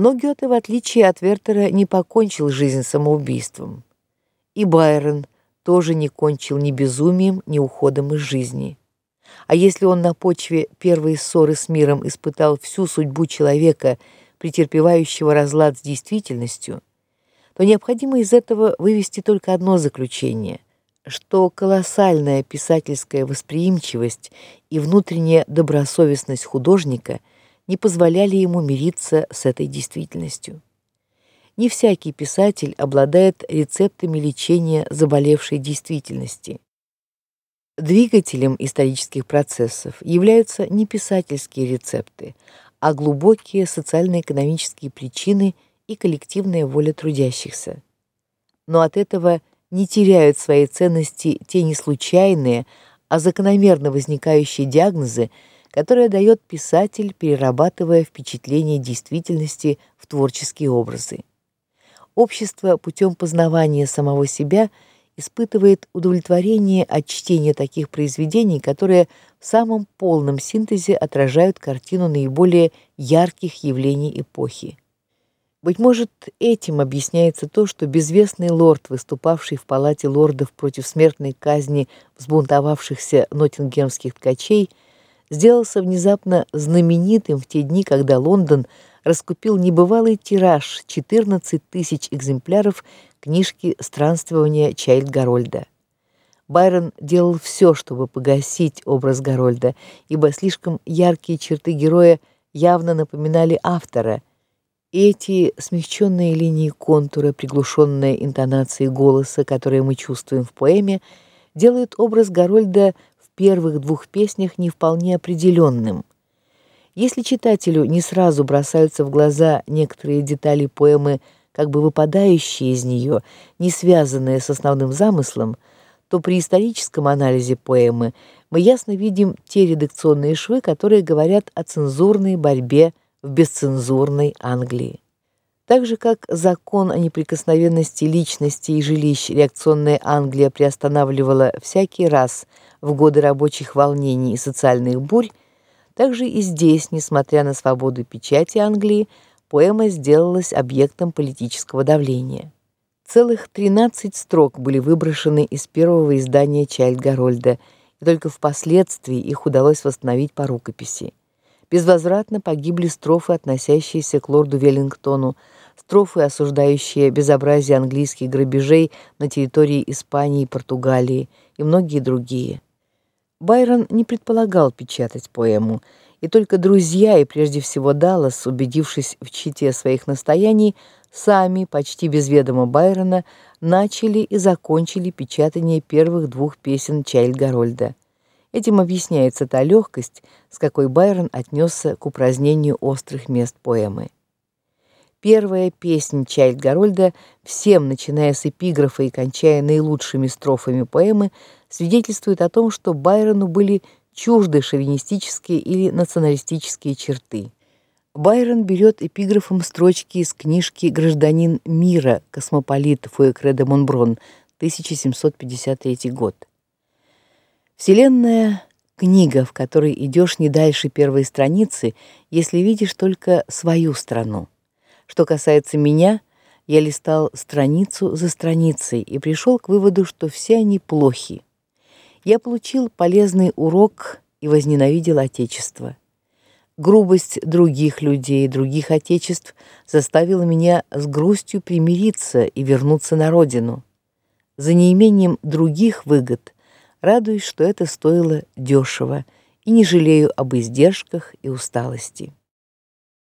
Но Гёте, в отличие от Вертера, не покончил жизнь самоубийством. И Байрон тоже не кончил ни безумием, ни уходом из жизни. А если он на почве первой ссоры с миром испытал всю судьбу человека, претерпевающего разлад с действительностью, то необходимо из этого вывести только одно заключение, что колоссальная писательская восприимчивость и внутренняя добросовестность художника не позволяли ему мириться с этой действительностью. Не всякий писатель обладает рецептами лечения заболевшей действительности. Двигателем исторических процессов являются не писательские рецепты, а глубокие социально-экономические причины и коллективная воля трудящихся. Но от этого не теряют своей ценности те не случайные, а закономерно возникающие диагнозы, которые дает писатель, перерабатывая впечатления действительности в творческие образы. Общество путем познавания самого себя испытывает удовлетворение от чтения таких произведений, которые в самом полном синтезе отражают картину наиболее ярких явлений эпохи. Быть может, этим объясняется то, что безвестный лорд, выступавший в палате лордов против смертной казни взбунтовавшихся ноттингемских ткачей, сделался внезапно знаменитым в те дни, когда Лондон раскупил небывалый тираж 14 тысяч экземпляров книжки Странствования Чайльд Гарольда. Байрон делал все, чтобы погасить образ Гарольда, ибо слишком яркие черты героя явно напоминали автора – эти смягченные линии контура, приглушенные интонации голоса, которые мы чувствуем в поэме, делают образ Гарольда первых двух песнях не вполне определенным. Если читателю не сразу бросаются в глаза некоторые детали поэмы, как бы выпадающие из нее, не связанные с основным замыслом, то при историческом анализе поэмы мы ясно видим те редакционные швы, которые говорят о цензурной борьбе в бесцензурной Англии. Так же как закон о неприкосновенности личности и жилищ реакционная Англия приостанавливала всякий раз в годы рабочих волнений и социальных бурь, так же и здесь, несмотря на свободу печати Англии, поэма сделалась объектом политического давления. Целых 13 строк были выброшены из первого издания Чайльд-Гарольда, и только впоследствии их удалось восстановить по рукописи. Безвозвратно погибли строфы, относящиеся к лорду Веллингтону, строфы, осуждающие безобразие английских грабежей на территории Испании и Португалии, и многие другие. Байрон не предполагал печатать поэму, и только друзья и прежде всего Даллас, убедившись в чите своих настояний, сами, почти без ведома Байрона, начали и закончили печатание первых двух песен Чайльд-Гарольда. Этим объясняется та легкость, с какой Байрон отнесся к упразднению острых мест поэмы. Первая песня Чайльд-Гарольда, всем, начиная с эпиграфа и кончая наилучшими строфами поэмы, свидетельствует о том, что Байрону были чужды шовинистические или националистические черты. Байрон берет эпиграфом строчки из книжки Гражданин мира космополит Фуэкре де Монброн, 1753 год. Вселенная книга, в которой идешь не дальше первой страницы, если видишь только свою страну. Что касается меня, я листал страницу за страницей и пришел к выводу, что все они плохи. Я получил полезный урок и возненавидел отечество. Грубость других людей, других отечеств заставила меня с грустью примириться и вернуться на родину. За неимением других выгод радуюсь, что это стоило дешево, и не жалею об издержках и усталости.